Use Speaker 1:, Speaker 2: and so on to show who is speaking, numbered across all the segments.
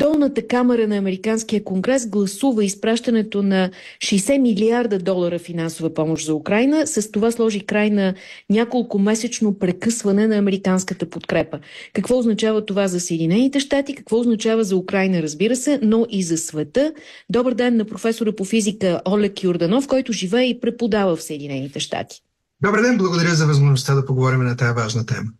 Speaker 1: Долната камера на Американския конгрес гласува изпращането на 60 милиарда долара финансова помощ за Украина. С това сложи край на няколко месечно прекъсване на американската подкрепа. Какво означава това за Съединените щати? Какво означава за Украина, разбира се, но и за света? Добър ден на професора по физика Олег Юрданов, който живее и преподава в Съединените щати.
Speaker 2: Добър ден, благодаря за възможността да поговорим на тази важна тема.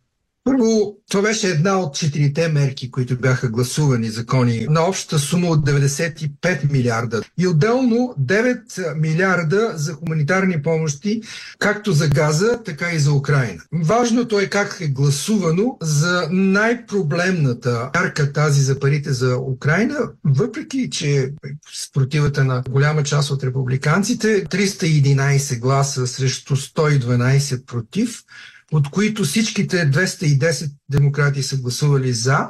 Speaker 2: Първо, това беше една от четирите мерки, които бяха гласувани закони на общата сума от 95 милиарда. И отделно 9 милиарда за хуманитарни помощи, както за Газа, така и за Украина. Важното е как е гласувано за най-проблемната ярка тази за парите за Украина, въпреки че с противата на голяма част от републиканците, 311 гласа срещу 112 против, от които всичките 210 демократи са гласували за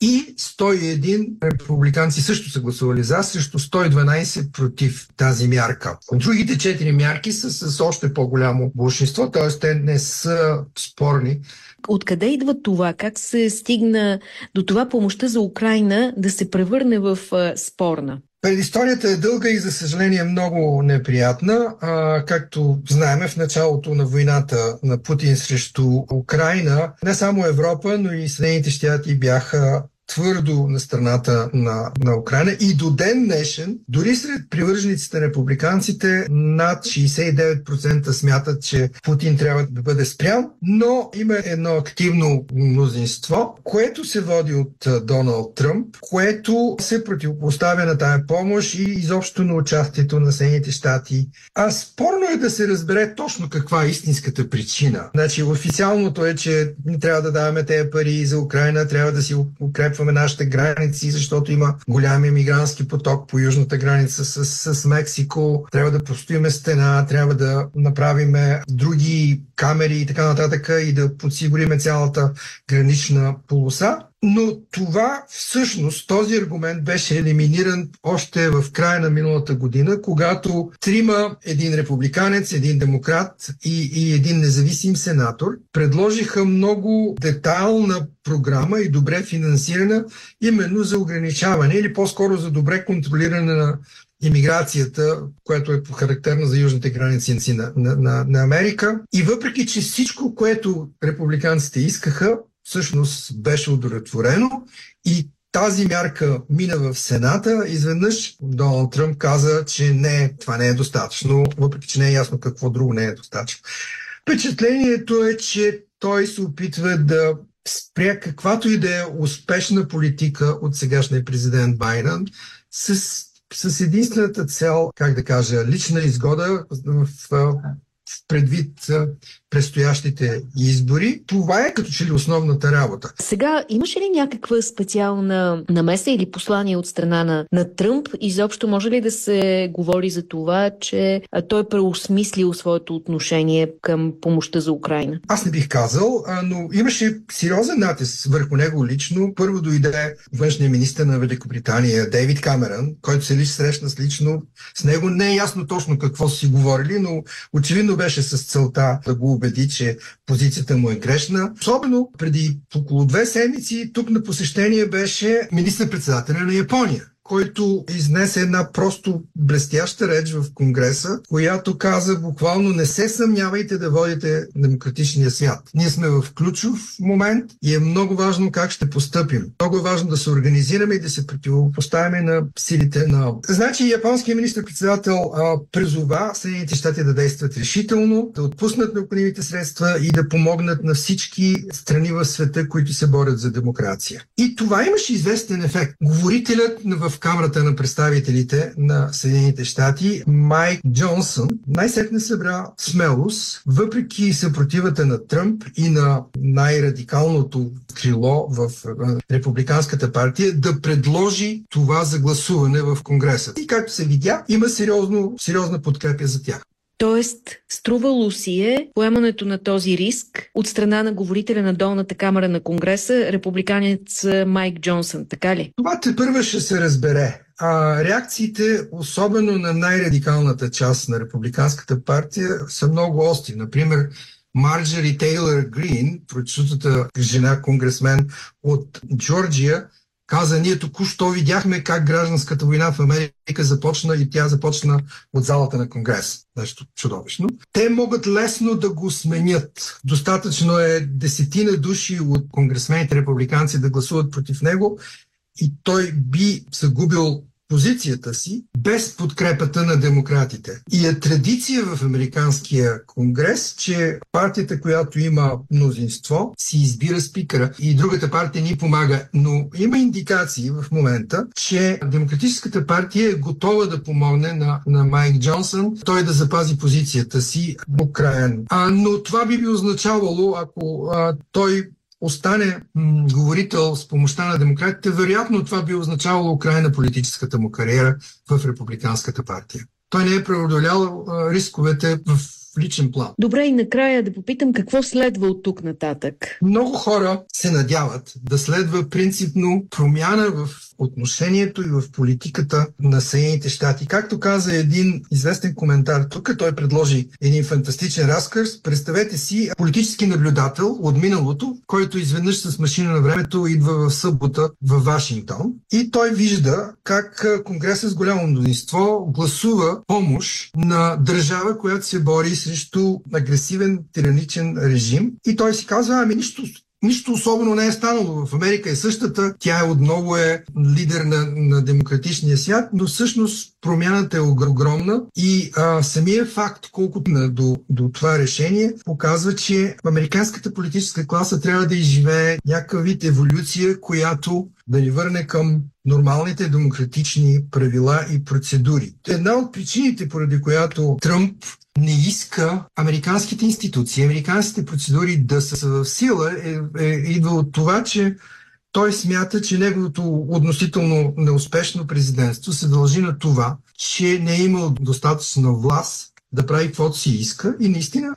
Speaker 2: и 101 републиканци също са гласували за, срещу 112 против тази мярка. Другите 4 мярки са с още по-голямо большинство, т.е. те не са спорни.
Speaker 1: Откъде идва това? Как се стигна до това помощта за Украина да се превърне в спорна?
Speaker 2: Предисторията е дълга и за съжаление много неприятна. А, както знаеме, в началото на войната на Путин срещу Украина, не само Европа, но и Съединените щати бяха твърдо на страната на, на Украина и до ден днешен, дори сред привържениците на републиканците, над 69% смятат, че Путин трябва да бъде спрян, но има едно активно мнозинство, което се води от Доналд Тръмп, което се противопоставя на тая помощ и изобщо на участието на Съединените щати. А спорно е да се разбере точно каква е истинската причина. Значи официалното е, че трябва да даваме тези пари за Украина, трябва да си укрепваме укрепваме нашите граници, защото има голям иммигрантски поток по южната граница с, с Мексико. Трябва да построиме стена, трябва да направим други камери и така нататък и да подсигуриме цялата гранична полоса. Но това всъщност, този аргумент беше елиминиран още в края на миналата година, когато трима, един републиканец, един демократ и, и един независим сенатор предложиха много детайлна програма и добре финансирана именно за ограничаване или по-скоро за добре контролиране на иммиграцията, която е характерна за южните граници на, на, на Америка. И въпреки, че всичко, което републиканците искаха, всъщност беше удовлетворено и тази мярка мина в Сената, изведнъж Доналд Тръмп каза, че не, това не е достатъчно, въпреки че не е ясно какво друго не е достатъчно. Впечатлението е, че той се опитва да спря каквато и да е успешна политика от сегашния президент Байден с, с единствената цел, как да кажа, лична изгода в, в предвид предстоящите избори. Това е като че ли основната работа.
Speaker 1: Сега, имаше ли някаква специална намеса или послание от страна на, на Тръмп? Изобщо може ли да се говори за това, че той преосмислил своето отношение към помощта за Украина?
Speaker 2: Аз не бих казал, но имаше сериозен натиск върху него лично. Първо дойде външния министр на Великобритания Дейвид Камерън, който се лично срещна с лично с него. Не е ясно точно какво си говорили, но очевидно беше с целта да го убеди, че позицията му е грешна. Особено преди около две седмици тук на посещение беше министър-председателя на Япония който изнесе една просто блестяща реч в Конгреса, която каза буквално не се съмнявайте да водите демократичния свят. Ние сме в ключов момент и е много важно как ще постъпим. Много е важно да се организираме и да се противопоставяме на силите на... Значи японският министр-председател призова Съединените щати да действат решително, да отпуснат необходимите средства и да помогнат на всички страни в света, които се борят за демокрация. И това имаше известен ефект. Говорителят в Камерата на представителите на Съединените щати Майк Джонсън най-сетне събра смелост, въпреки съпротивата на Тръмп и на най-радикалното крило в Републиканската партия, да предложи това за гласуване в Конгреса. И както се видя, има сериозно, сериозна подкрепя за тях.
Speaker 1: Тоест, струвало си е поемането на този риск от страна на говорителя на долната камера на Конгреса, републиканец Майк Джонсън, така ли?
Speaker 2: Това те първа ще се разбере. А реакциите, особено на най-радикалната част на републиканската партия, са много остри. Например, Марджери Тейлър Грин, прочутата жена конгресмен от Джорджия, каза, ние току-що видяхме как гражданската война в Америка започна и тя започна от залата на Конгрес. Нещо чудовищно. Те могат лесно да го сменят. Достатъчно е десетина души от конгресмените републиканци да гласуват против него и той би загубил позицията си без подкрепата на демократите. И е традиция в Американския конгрес, че партията, която има мнозинство, си избира спикъра и другата партия ни помага. Но има индикации в момента, че Демократическата партия е готова да помогне на, на Майк Джонсън, той да запази позицията си до края. Но това би би означавало, ако а, той остане м- говорител с помощта на демократите, вероятно това би означавало край на политическата му кариера в Републиканската партия. Той не е преодолял рисковете в личен план.
Speaker 1: Добре, и накрая да попитам какво следва от тук нататък.
Speaker 2: Много хора се надяват да следва принципно промяна в отношението и в политиката на Съединените щати. Както каза един известен коментар тук, той предложи един фантастичен разказ. Представете си политически наблюдател от миналото, който изведнъж с машина на времето идва в събота в Вашингтон и той вижда как Конгресът с голямо мнозинство гласува помощ на държава, която се бори срещу агресивен тираничен режим и той си казва, ами нищо Нищо особено не е станало. В Америка е същата. Тя отново е лидер на, на демократичния свят, но всъщност промяната е огромна и а, самия факт, колкото на, до, до това решение, показва, че американската политическа класа трябва да изживее някакъв вид еволюция, която да ни върне към нормалните демократични правила и процедури. Една от причините, поради която Тръмп не иска американските институции, американските процедури да са в сила, е, е, идва от това, че той смята, че неговото относително неуспешно президентство се дължи на това, че не е имал достатъчно власт да прави каквото си иска и наистина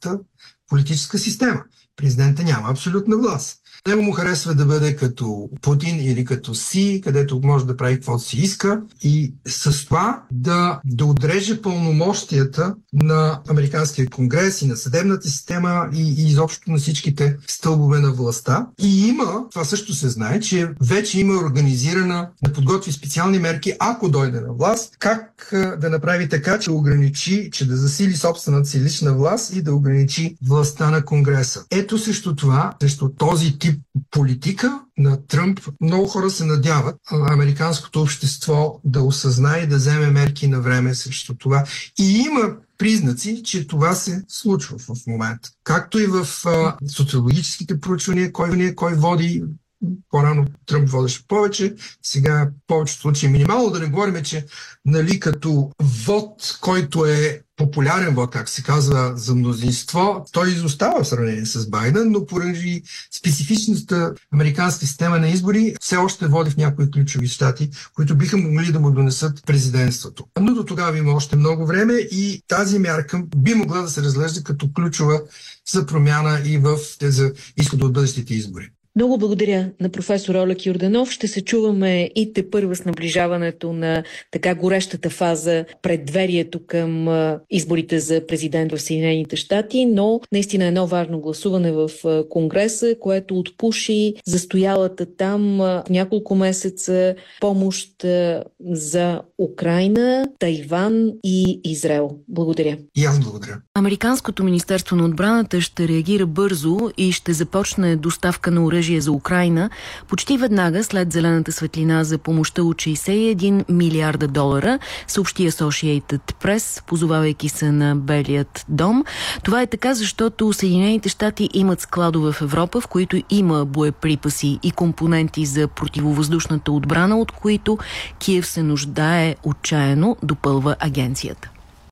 Speaker 2: политическа система. Президента няма абсолютна власт. Него му харесва да бъде като Путин или като Си, където може да прави каквото си иска и с това да, да отреже пълномощията на Американския конгрес и на съдебната система и, и изобщо на всичките стълбове на властта. И има, това също се знае, че вече има организирана да подготви специални мерки, ако дойде на власт, как да направи така, че ограничи, че да засили собствената си лична власт и да ограничи властта на Конгреса. Ето срещу това, срещу този тип политика на Тръмп, много хора се надяват американското общество да осъзнае и да вземе мерки на време срещу това. И има признаци, че това се случва в момента. Както и в а, социологическите проучвания, кой, кой води по-рано Тръмп водеше повече, сега повечето случаи минимално. Да не говорим, че нали, като вод, който е популярен вод, как се казва, за мнозинство, той изостава в сравнение с Байден, но поради специфичната американска система на избори все още води в някои ключови щати, които биха могли да му донесат президентството. Но до тогава има още много време и тази мярка би могла да се разглежда като ключова за промяна и в тези изхода от бъдещите избори.
Speaker 1: Много благодаря на професор Олег Юрданов. Ще се чуваме и те първа с наближаването на така горещата фаза предверието към изборите за президент в Съединените щати, но наистина едно важно гласуване в Конгреса, което отпуши застоялата там няколко месеца помощ за Украина, Тайван и Израел. Благодаря.
Speaker 2: И аз благодаря.
Speaker 1: Американското Министерство на отбраната ще реагира бързо и ще започне доставка на оръжие оръжие за Украина почти веднага след зелената светлина за помощта от 61 милиарда долара, съобщи Associated Press, позовавайки се на Белият дом. Това е така, защото Съединените щати имат складове в Европа, в които има боеприпаси и компоненти за противовъздушната отбрана, от които Киев се нуждае отчаяно, допълва агенцията.